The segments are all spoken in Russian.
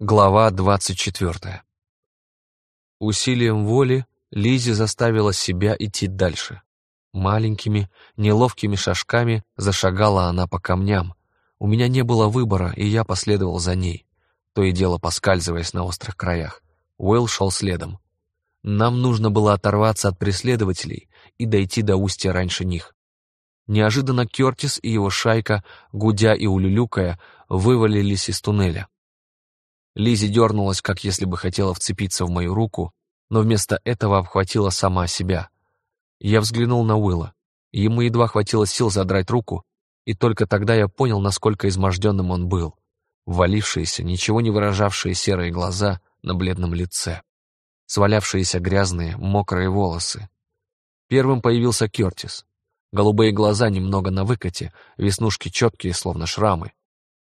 Глава 24. Усилием воли Лизи заставила себя идти дальше. Маленькими, неловкими шажками зашагала она по камням. У меня не было выбора, и я последовал за ней, то и дело поскальзываясь на острых краях. Уэлл шел следом. Нам нужно было оторваться от преследователей и дойти до устья раньше них. Неожиданно Кертис и его шайка, гудя и улюлюкая, вывалились из туннеля. Лизи дернулась, как если бы хотела вцепиться в мою руку, но вместо этого обхватила сама себя. Я взглянул на Уилла. Ему едва хватило сил задрать руку, и только тогда я понял, насколько изможденным он был. Валившиеся, ничего не выражавшие серые глаза на бледном лице. Свалявшиеся грязные, мокрые волосы. Первым появился Кертис. Голубые глаза немного на выкате, веснушки четкие, словно шрамы.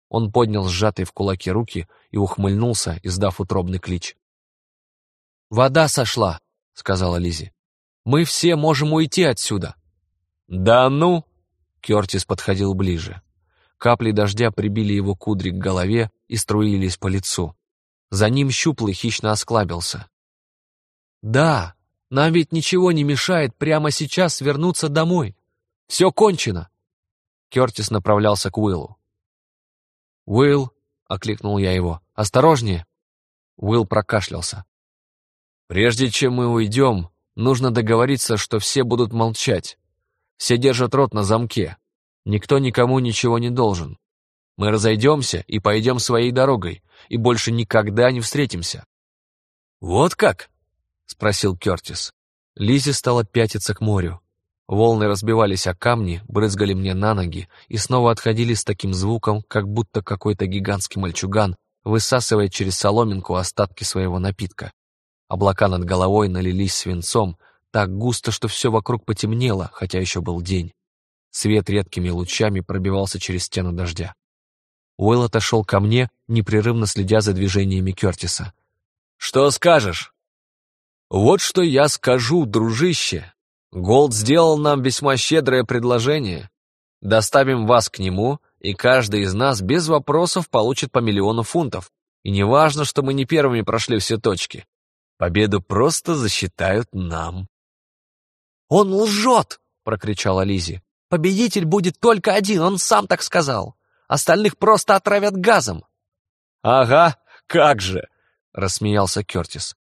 Он поднял сжатые в кулаки руки и ухмыльнулся, издав утробный клич. «Вода сошла», — сказала Лизи. «Мы все можем уйти отсюда». «Да ну!» — Кертис подходил ближе. Капли дождя прибили его кудри к голове и струились по лицу. За ним щуплый хищно осклабился. «Да, нам ведь ничего не мешает прямо сейчас вернуться домой. Все кончено!» Кертис направлялся к Уиллу. «Уилл!» — окликнул я его. «Осторожнее!» Уилл прокашлялся. «Прежде чем мы уйдем, нужно договориться, что все будут молчать. Все держат рот на замке. Никто никому ничего не должен. Мы разойдемся и пойдем своей дорогой, и больше никогда не встретимся». «Вот как?» — спросил Кертис. Лизи стала пятиться к морю. Волны разбивались о камни, брызгали мне на ноги и снова отходили с таким звуком, как будто какой-то гигантский мальчуган высасывает через соломинку остатки своего напитка. Облака над головой налились свинцом, так густо, что все вокруг потемнело, хотя еще был день. Свет редкими лучами пробивался через стену дождя. Уэлл отошел ко мне, непрерывно следя за движениями Кертиса. «Что скажешь?» «Вот что я скажу, дружище», Голд сделал нам весьма щедрое предложение. Доставим вас к нему, и каждый из нас без вопросов получит по миллиону фунтов. И не важно, что мы не первыми прошли все точки. Победу просто засчитают нам. «Он лжет!» — прокричала Лизи. «Победитель будет только один, он сам так сказал. Остальных просто отравят газом». «Ага, как же!» — рассмеялся Кертис.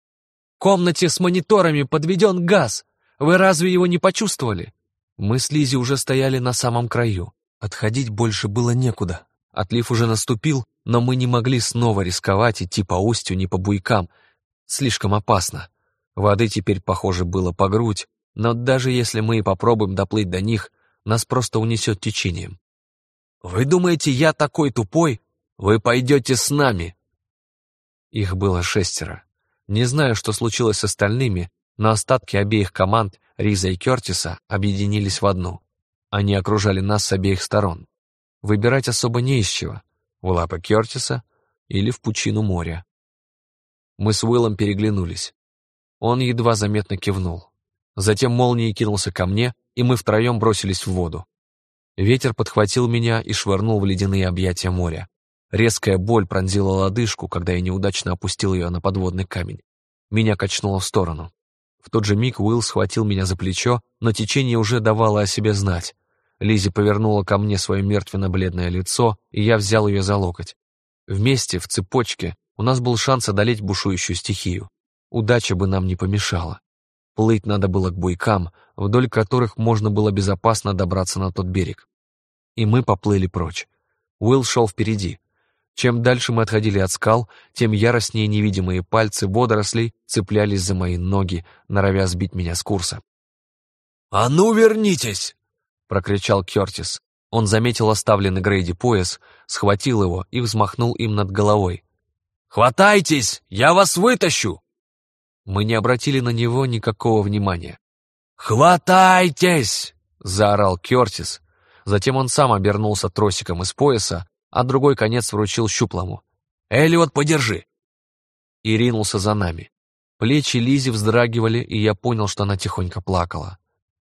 «В комнате с мониторами подведен газ. Вы разве его не почувствовали?» Мы с Лизи уже стояли на самом краю. Отходить больше было некуда. Отлив уже наступил, но мы не могли снова рисковать идти по устью, не по буйкам. Слишком опасно. Воды теперь, похоже, было по грудь, но даже если мы и попробуем доплыть до них, нас просто унесет течением. «Вы думаете, я такой тупой? Вы пойдете с нами!» Их было шестеро. Не знаю, что случилось с остальными, но остатки обеих команд, Риза и Кертиса, объединились в одну. Они окружали нас с обеих сторон. Выбирать особо не из чего, в лапы Кертиса или в пучину моря. Мы с Уиллом переглянулись. Он едва заметно кивнул. Затем молнией кинулся ко мне, и мы втроем бросились в воду. Ветер подхватил меня и швырнул в ледяные объятия моря. Резкая боль пронзила лодыжку, когда я неудачно опустил ее на подводный камень. Меня качнуло в сторону. В тот же миг Уилл схватил меня за плечо, но течение уже давало о себе знать. Лизи повернула ко мне свое мертвенно-бледное лицо, и я взял ее за локоть. Вместе, в цепочке, у нас был шанс одолеть бушующую стихию. Удача бы нам не помешала. Плыть надо было к буйкам, вдоль которых можно было безопасно добраться на тот берег. И мы поплыли прочь. Уилл шел впереди. Чем дальше мы отходили от скал, тем яростнее невидимые пальцы водорослей цеплялись за мои ноги, норовя сбить меня с курса. «А ну вернитесь!» — прокричал Кертис. Он заметил оставленный Грейди пояс, схватил его и взмахнул им над головой. «Хватайтесь! Я вас вытащу!» Мы не обратили на него никакого внимания. «Хватайтесь!» — заорал Кертис. Затем он сам обернулся тросиком из пояса, а другой конец вручил щуплому. «Эллиот, подержи!» И ринулся за нами. Плечи Лизи вздрагивали, и я понял, что она тихонько плакала.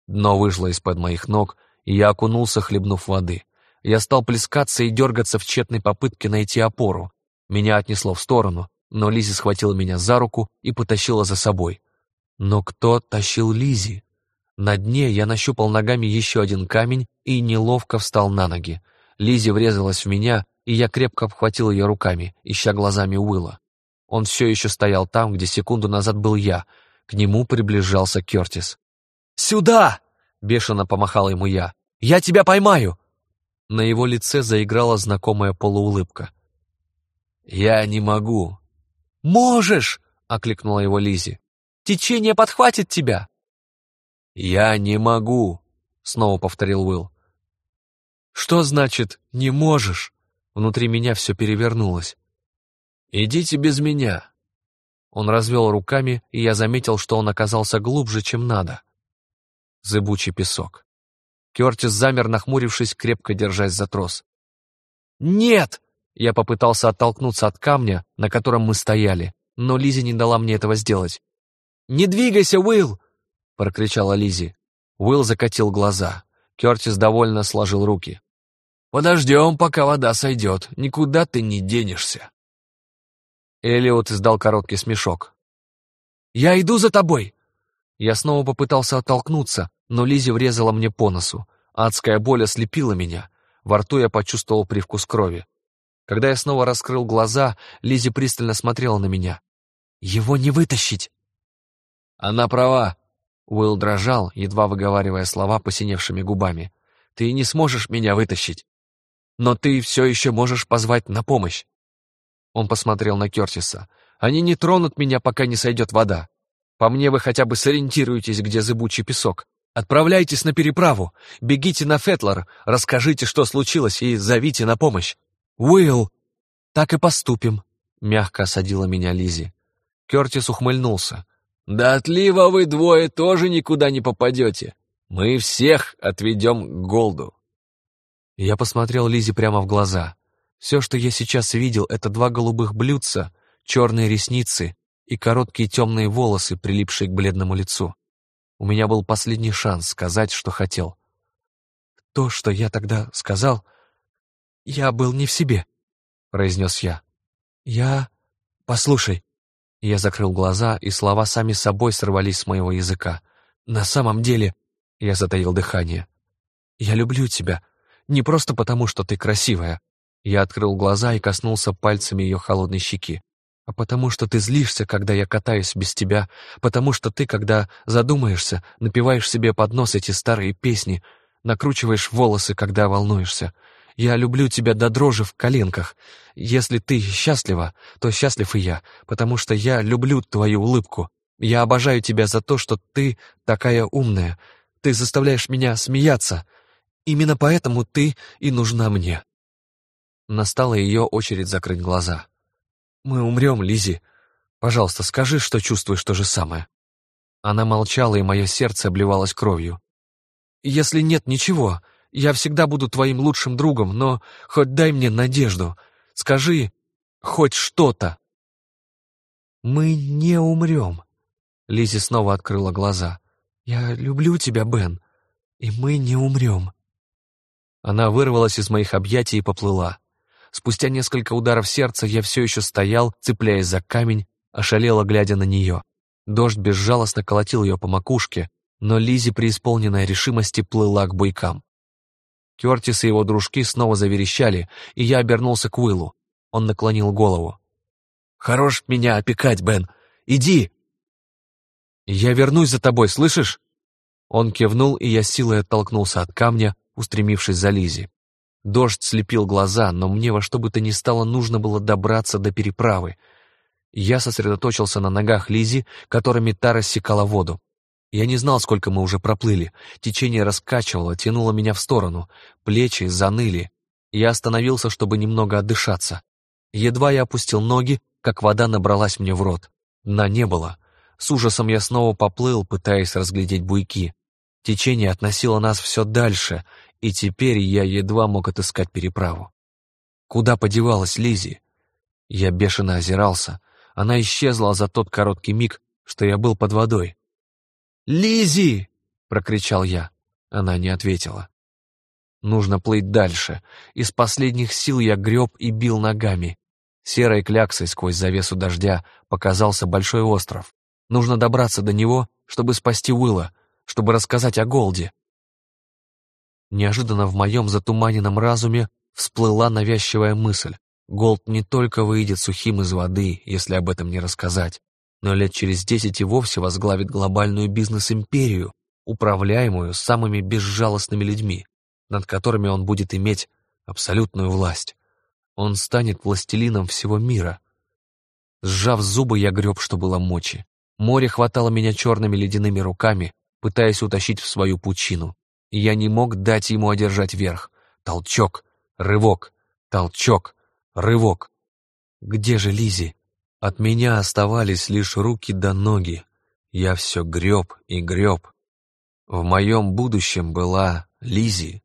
Дно вышло из-под моих ног, и я окунулся, хлебнув воды. Я стал плескаться и дергаться в тщетной попытке найти опору. Меня отнесло в сторону, но Лизи схватила меня за руку и потащила за собой. Но кто тащил Лизи? На дне я нащупал ногами еще один камень и неловко встал на ноги. Лизи врезалась в меня, и я крепко обхватил ее руками, ища глазами Уилла. Он все еще стоял там, где секунду назад был я. К нему приближался Кертис. «Сюда!» — бешено помахал ему я. «Я тебя поймаю!» На его лице заиграла знакомая полуулыбка. «Я не могу». «Можешь!» — окликнула его Лизи. «Течение подхватит тебя!» «Я не могу!» — снова повторил Уилл. «Что значит «не можешь»?» Внутри меня все перевернулось. «Идите без меня». Он развел руками, и я заметил, что он оказался глубже, чем надо. Зыбучий песок. Кертис замер, нахмурившись, крепко держась за трос. «Нет!» Я попытался оттолкнуться от камня, на котором мы стояли, но Лизи не дала мне этого сделать. «Не двигайся, Уилл!» — прокричала Лизи. Уилл закатил глаза. Кертис довольно сложил руки. «Подождем, пока вода сойдет. Никуда ты не денешься». Элиот издал короткий смешок. «Я иду за тобой!» Я снова попытался оттолкнуться, но Лизи врезала мне по носу. Адская боль ослепила меня. Во рту я почувствовал привкус крови. Когда я снова раскрыл глаза, Лизи пристально смотрела на меня. «Его не вытащить!» «Она права!» Уилл дрожал, едва выговаривая слова посиневшими губами. «Ты не сможешь меня вытащить, но ты все еще можешь позвать на помощь!» Он посмотрел на Кертиса. «Они не тронут меня, пока не сойдет вода. По мне вы хотя бы сориентируетесь, где зыбучий песок. Отправляйтесь на переправу, бегите на Фетлор, расскажите, что случилось, и зовите на помощь». «Уилл!» «Так и поступим», — мягко осадила меня Лизи. Кертис ухмыльнулся. «До отлива вы двое тоже никуда не попадете. Мы всех отведем к Голду». Я посмотрел Лизи прямо в глаза. Все, что я сейчас видел, это два голубых блюдца, черные ресницы и короткие темные волосы, прилипшие к бледному лицу. У меня был последний шанс сказать, что хотел. То, что я тогда сказал, я был не в себе, произнес я. Я... Послушай. Я закрыл глаза, и слова сами собой сорвались с моего языка. На самом деле... Я затаил дыхание. Я люблю тебя. Не просто потому, что ты красивая, я открыл глаза и коснулся пальцами ее холодной щеки. «А потому что ты злишься, когда я катаюсь без тебя, потому что ты, когда задумаешься, напиваешь себе под нос эти старые песни, накручиваешь волосы, когда волнуешься. Я люблю тебя до дрожи в коленках. Если ты счастлива, то счастлив и я, потому что я люблю твою улыбку. Я обожаю тебя за то, что ты такая умная. Ты заставляешь меня смеяться. Именно поэтому ты и нужна мне». Настала ее очередь закрыть глаза. «Мы умрем, Лизи. Пожалуйста, скажи, что чувствуешь то же самое». Она молчала, и мое сердце обливалось кровью. «Если нет ничего, я всегда буду твоим лучшим другом, но хоть дай мне надежду. Скажи хоть что-то». «Мы не умрем», — Лизи снова открыла глаза. «Я люблю тебя, Бен, и мы не умрем». Она вырвалась из моих объятий и поплыла. Спустя несколько ударов сердца я все еще стоял, цепляясь за камень, ошалело глядя на нее. Дождь безжалостно колотил ее по макушке, но Лизи, преисполненная решимости, плыла к буйкам. Кертис и его дружки снова заверещали, и я обернулся к Уиллу. Он наклонил голову. «Хорош меня опекать, Бен! Иди!» «Я вернусь за тобой, слышишь?» Он кивнул, и я силой оттолкнулся от камня, устремившись за Лизи. Дождь слепил глаза, но мне во что бы то ни стало нужно было добраться до переправы. Я сосредоточился на ногах Лизи, которыми та рассекала воду. Я не знал, сколько мы уже проплыли. Течение раскачивало, тянуло меня в сторону. Плечи заныли. Я остановился, чтобы немного отдышаться. Едва я опустил ноги, как вода набралась мне в рот. Дна не было. С ужасом я снова поплыл, пытаясь разглядеть буйки. Течение относило нас все дальше, и теперь я едва мог отыскать переправу. Куда подевалась Лизи? Я бешено озирался. Она исчезла за тот короткий миг, что я был под водой. Лизи! прокричал я. Она не ответила. Нужно плыть дальше. Из последних сил я греб и бил ногами. Серой кляксой сквозь завесу дождя показался большой остров. Нужно добраться до него, чтобы спасти Уилла, чтобы рассказать о Голде. Неожиданно в моем затуманенном разуме всплыла навязчивая мысль. Голд не только выйдет сухим из воды, если об этом не рассказать, но лет через десять и вовсе возглавит глобальную бизнес-империю, управляемую самыми безжалостными людьми, над которыми он будет иметь абсолютную власть. Он станет властелином всего мира. Сжав зубы, я греб, что было мочи. Море хватало меня черными ледяными руками, пытаясь утащить в свою пучину. И я не мог дать ему одержать верх. Толчок, рывок, толчок, рывок. Где же Лизи? От меня оставались лишь руки до ноги. Я все греб и греб. В моем будущем была Лизи.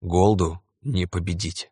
Голду не победить.